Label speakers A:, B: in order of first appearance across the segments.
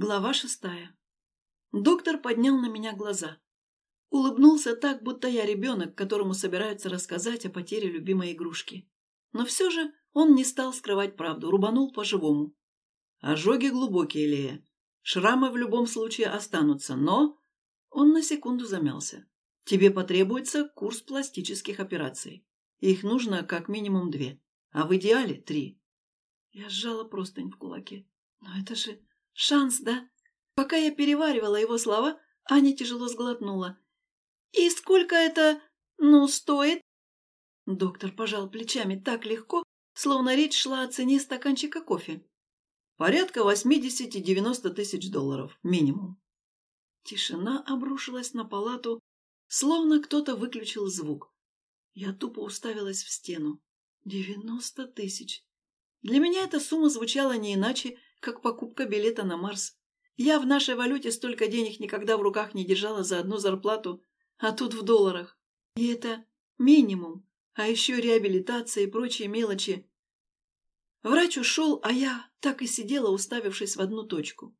A: Глава шестая. Доктор поднял на меня глаза. Улыбнулся так, будто я ребенок, которому собираются рассказать о потере любимой игрушки. Но все же он не стал скрывать правду, рубанул по-живому. Ожоги глубокие, Лея. Шрамы в любом случае останутся, но... Он на секунду замялся. Тебе потребуется курс пластических операций. Их нужно как минимум две, а в идеале три. Я сжала простынь в кулаке. Но это же шанс, да? Пока я переваривала его слова, Аня тяжело сглотнула. «И сколько это, ну, стоит?» Доктор пожал плечами так легко, словно речь шла о цене стаканчика кофе. «Порядка восьмидесяти-девяносто тысяч долларов, минимум». Тишина обрушилась на палату, словно кто-то выключил звук. Я тупо уставилась в стену. Девяносто тысяч. Для меня эта сумма звучала не иначе, как покупка билета на Марс. Я в нашей валюте столько денег никогда в руках не держала за одну зарплату, а тут в долларах. И это минимум, а еще реабилитация и прочие мелочи. Врач ушел, а я так и сидела, уставившись в одну точку.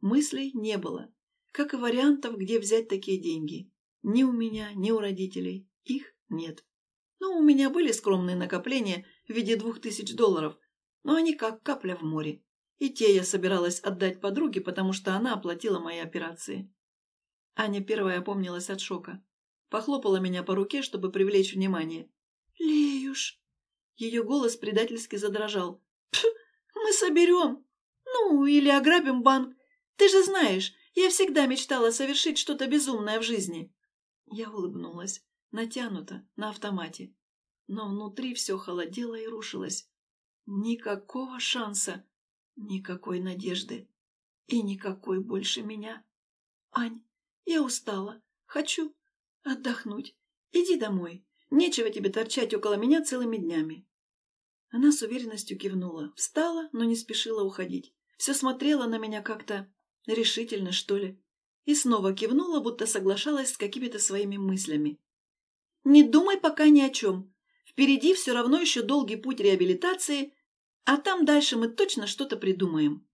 A: Мыслей не было, как и вариантов, где взять такие деньги. Ни у меня, ни у родителей. Их нет. Ну, у меня были скромные накопления в виде двух тысяч долларов, но они как капля в море. И те я собиралась отдать подруге, потому что она оплатила мои операции. Аня первая опомнилась от шока. Похлопала меня по руке, чтобы привлечь внимание. «Леюш!» Ее голос предательски задрожал. «Мы соберем! Ну, или ограбим банк. Ты же знаешь, я всегда мечтала совершить что-то безумное в жизни!» Я улыбнулась натянуто, на автомате. Но внутри все холодело и рушилось. Никакого шанса, никакой надежды и никакой больше меня. Ань, я устала, хочу отдохнуть. Иди домой, нечего тебе торчать около меня целыми днями. Она с уверенностью кивнула, встала, но не спешила уходить. Все смотрела на меня как-то решительно, что ли. И снова кивнула, будто соглашалась с какими-то своими мыслями. Не думай пока ни о чем. Впереди все равно еще долгий путь реабилитации, а там дальше мы точно что-то придумаем.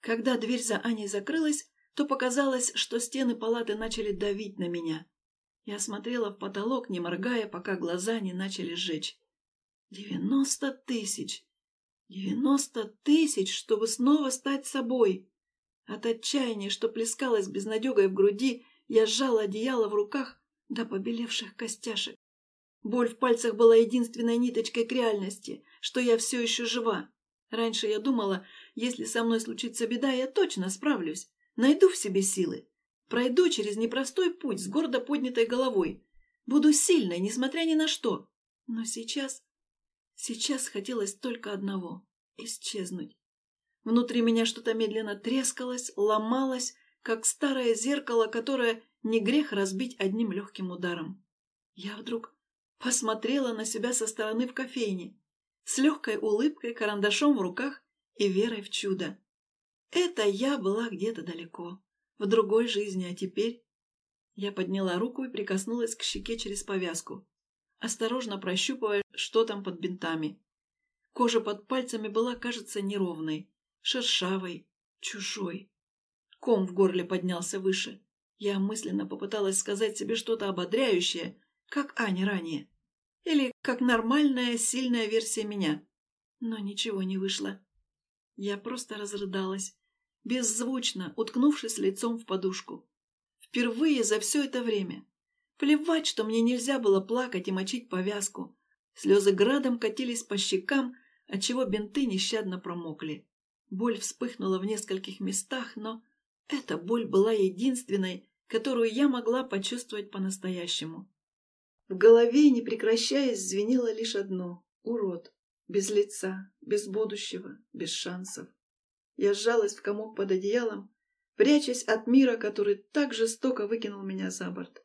A: Когда дверь за Аней закрылась, то показалось, что стены палаты начали давить на меня. Я смотрела в потолок, не моргая, пока глаза не начали сжечь. Девяносто тысяч! Девяносто тысяч, чтобы снова стать собой! От отчаяния, что плескалось безнадегой в груди, я сжала одеяло в руках до побелевших костяшек. Боль в пальцах была единственной ниточкой к реальности, что я все еще жива. Раньше я думала, если со мной случится беда, я точно справлюсь, найду в себе силы, пройду через непростой путь с гордо поднятой головой, буду сильной, несмотря ни на что. Но сейчас... Сейчас хотелось только одного — исчезнуть. Внутри меня что-то медленно трескалось, ломалось, как старое зеркало, которое не грех разбить одним легким ударом. Я вдруг посмотрела на себя со стороны в кофейне, с легкой улыбкой, карандашом в руках и верой в чудо. Это я была где-то далеко, в другой жизни, а теперь... Я подняла руку и прикоснулась к щеке через повязку, осторожно прощупывая, что там под бинтами. Кожа под пальцами была, кажется, неровной, шершавой, чужой. Ком в горле поднялся выше. Я мысленно попыталась сказать себе что-то ободряющее, как Аня ранее. Или как нормальная, сильная версия меня. Но ничего не вышло. Я просто разрыдалась, беззвучно, уткнувшись лицом в подушку. Впервые за все это время. Плевать, что мне нельзя было плакать и мочить повязку. Слезы градом катились по щекам, отчего бинты нещадно промокли. Боль вспыхнула в нескольких местах, но эта боль была единственной, которую я могла почувствовать по-настоящему. В голове, не прекращаясь, звенело лишь одно — урод. Без лица, без будущего, без шансов. Я сжалась в комок под одеялом, прячась от мира, который так жестоко выкинул меня за борт.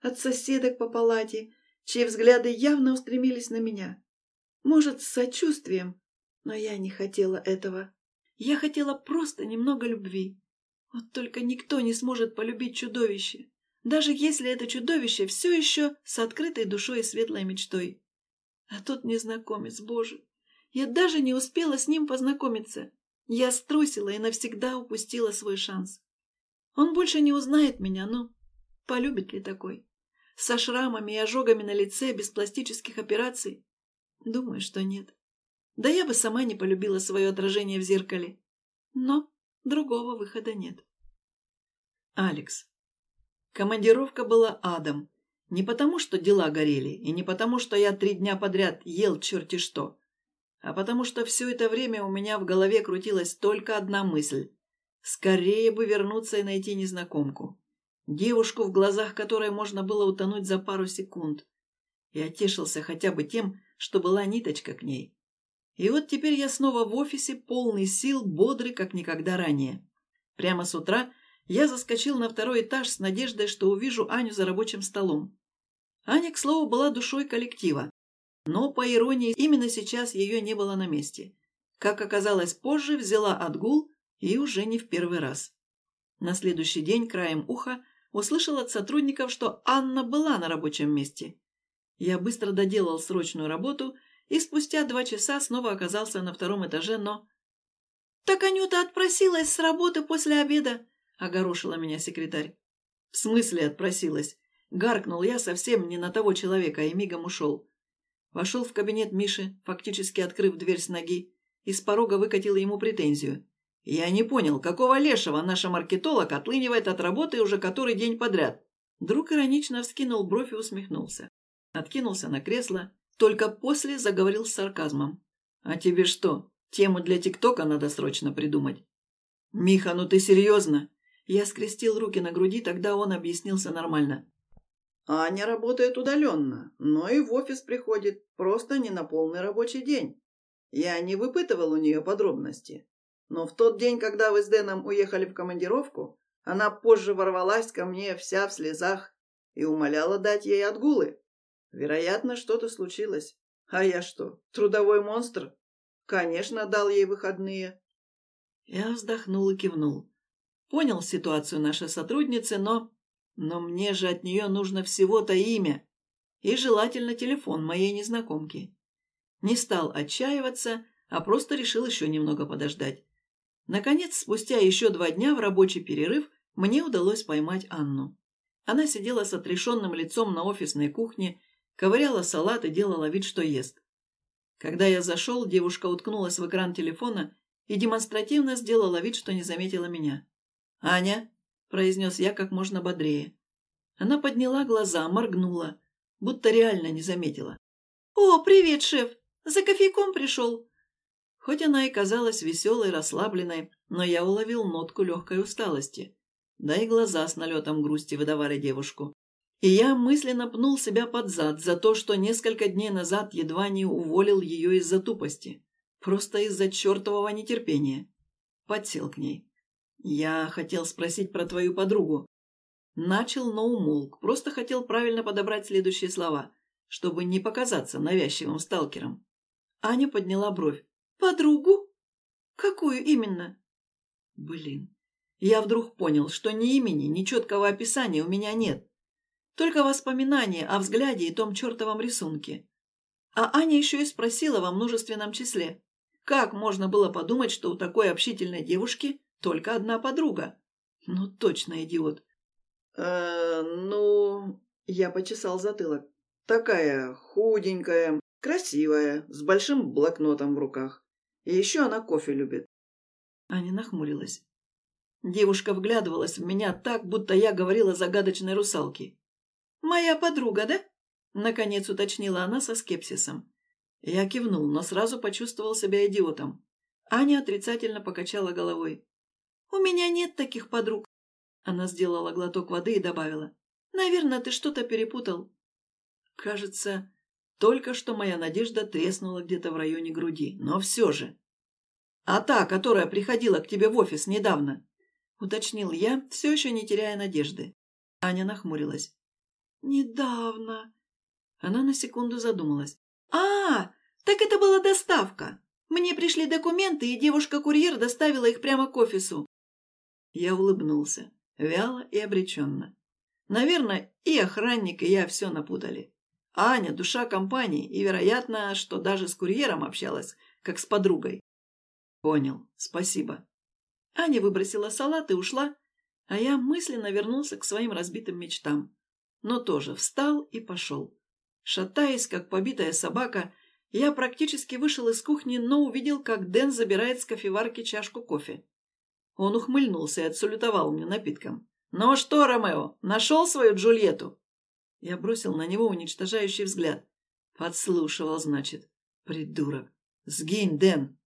A: От соседок по палате, чьи взгляды явно устремились на меня. Может, с сочувствием, но я не хотела этого. Я хотела просто немного любви. Вот только никто не сможет полюбить чудовище, даже если это чудовище все еще с открытой душой и светлой мечтой. А тот незнакомец, боже, я даже не успела с ним познакомиться. Я струсила и навсегда упустила свой шанс. Он больше не узнает меня, но полюбит ли такой? Со шрамами и ожогами на лице, без пластических операций? Думаю, что нет. Да я бы сама не полюбила свое отражение в зеркале. Но другого выхода нет. Алекс. Командировка была адом. Не потому, что дела горели, и не потому, что я три дня подряд ел черти что, а потому что все это время у меня в голове крутилась только одна мысль. Скорее бы вернуться и найти незнакомку. Девушку, в глазах которой можно было утонуть за пару секунд. И отешился хотя бы тем, что была ниточка к ней. И вот теперь я снова в офисе, полный сил, бодрый, как никогда ранее. Прямо с утра я заскочил на второй этаж с надеждой, что увижу Аню за рабочим столом. Аня, к слову, была душой коллектива. Но, по иронии, именно сейчас ее не было на месте. Как оказалось позже, взяла отгул и уже не в первый раз. На следующий день краем уха услышал от сотрудников, что Анна была на рабочем месте. Я быстро доделал срочную работу и спустя два часа снова оказался на втором этаже, но... «Так Анюта отпросилась с работы после обеда», — огорошила меня секретарь. «В смысле отпросилась?» Гаркнул я совсем не на того человека и мигом ушел. Вошел в кабинет Миши, фактически открыв дверь с ноги, и с порога выкатил ему претензию. «Я не понял, какого лешего наша маркетолог отлынивает от работы уже который день подряд?» Друг иронично вскинул бровь и усмехнулся. Откинулся на кресло, только после заговорил с сарказмом. «А тебе что, тему для ТикТока надо срочно придумать?» «Миха, ну ты серьезно?» Я скрестил руки на груди, тогда он объяснился нормально.
B: Аня работает удаленно, но и в офис приходит, просто не на полный рабочий день. Я не выпытывал у нее подробности. Но в тот день, когда вы с Дэном уехали в командировку, она позже ворвалась ко мне вся в слезах и умоляла дать ей отгулы. Вероятно, что-то случилось. А я что, трудовой монстр? Конечно, дал ей выходные.
A: Я вздохнул и кивнул. Понял ситуацию нашей сотрудницы, но... Но мне же от нее нужно всего-то имя. И желательно телефон моей незнакомки. Не стал отчаиваться, а просто решил еще немного подождать. Наконец, спустя еще два дня в рабочий перерыв мне удалось поймать Анну. Она сидела с отрешенным лицом на офисной кухне, ковыряла салат и делала вид, что ест. Когда я зашел, девушка уткнулась в экран телефона и демонстративно сделала вид, что не заметила меня. «Аня?» – произнес я как можно бодрее. Она подняла глаза, моргнула, будто реально не заметила. «О, привет, шеф! За кофейком пришел!» Хоть она и казалась веселой, расслабленной, но я уловил нотку легкой усталости. Да и глаза с налетом грусти выдавали девушку. И я мысленно пнул себя под зад за то, что несколько дней назад едва не уволил ее из-за тупости. Просто из-за чертового нетерпения. Подсел к ней. «Я хотел спросить про твою подругу». Начал, но умолк. Просто хотел правильно подобрать следующие слова, чтобы не показаться навязчивым сталкером. Аня подняла бровь. «Подругу? Какую именно?» «Блин, я вдруг понял, что ни имени, ни четкого описания у меня нет. Только воспоминания о взгляде и том чертовом рисунке. А Аня еще и спросила во множественном числе. Как можно было подумать, что у такой общительной девушки только одна подруга. Ну, точно идиот.
B: Э, ну, я почесал затылок. Такая худенькая, красивая, с большим блокнотом в руках. И еще она кофе любит.
A: Аня нахмурилась. Девушка вглядывалась в меня так, будто я говорила загадочной русалке. «Моя подруга, да?» Наконец уточнила она со скепсисом. Я кивнул, но сразу почувствовал себя идиотом. Аня отрицательно покачала головой. «У меня нет таких подруг». Она сделала глоток воды и добавила. «Наверное, ты что-то перепутал». Кажется, только что моя надежда треснула где-то в районе груди, но все же. «А та, которая приходила к тебе в офис недавно?» — уточнил я, все еще не теряя надежды. Аня нахмурилась. «Недавно». Она на секунду задумалась. «А, так это была доставка. Мне пришли документы, и девушка-курьер доставила их прямо к офису. Я улыбнулся, вяло и обреченно. Наверное, и охранник, и я все напутали. Аня – душа компании, и, вероятно, что даже с курьером общалась, как с подругой. Понял, спасибо. Аня выбросила салат и ушла, а я мысленно вернулся к своим разбитым мечтам. Но тоже встал и пошел. Шатаясь, как побитая собака, я практически вышел из кухни, но увидел, как Дэн забирает с кофеварки чашку кофе. Он ухмыльнулся и отсалютовал мне напитком. «Ну что, Ромео, нашел свою Джульетту?» Я бросил на него уничтожающий взгляд. Подслушивал, значит. Придурок. «Сгинь, Дэн!»